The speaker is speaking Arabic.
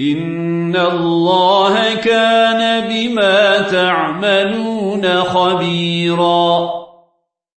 إن الله كان بما تعملون خبيراً